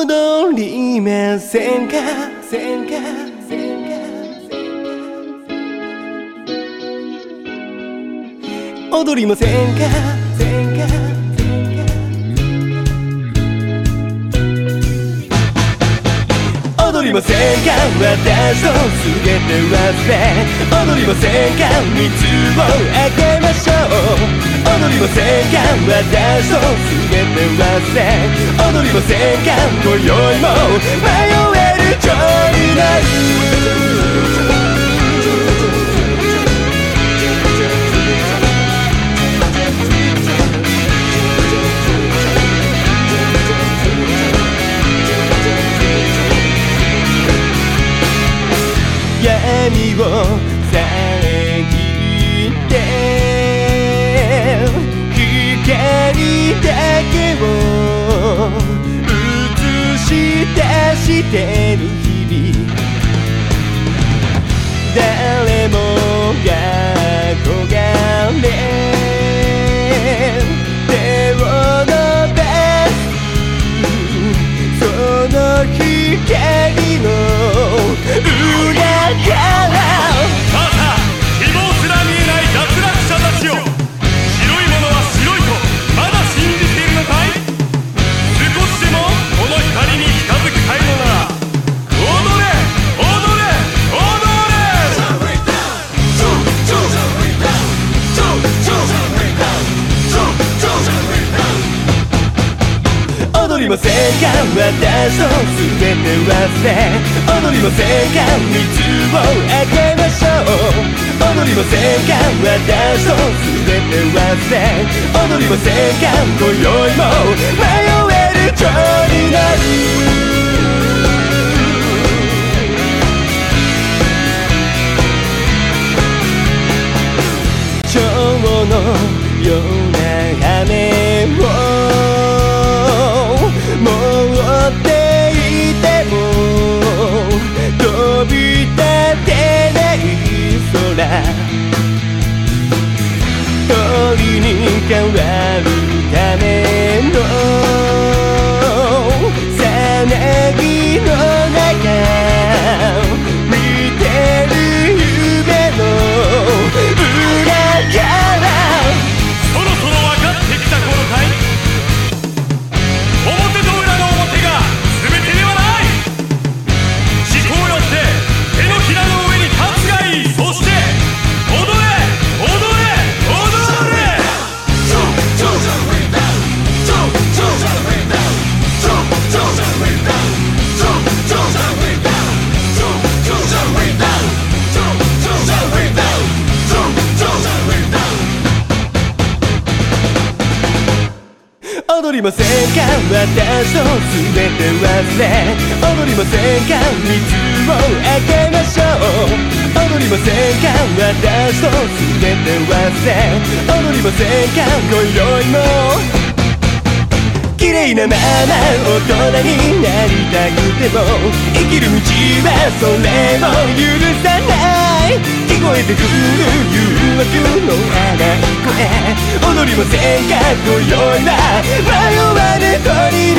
踊りませんか？せんか？せんか？踊りませんか？踊りませんか？私と全て忘れ。踊りませんか？水をあげましょう。踊りませんか私と全て忘れ踊りませんか今宵も迷える今日になる闇をしてる日々。誰もが憧れ手を伸ばす。その光りませんか私と全て忘れ踊りませんか水をあげましょう踊りませんか私と全て忘れ踊りませんか今宵も迷える蝶になる。りませんか？私と全て忘れ踊りませんか？水をあげましょう。踊りませんか？私と全て忘れ踊りませんか？今宵も。綺麗なまま大人になりたくても。生きる道はそれも許さない。えてくる誘惑の荒い声踊りませんか今宵は迷わぬ鳥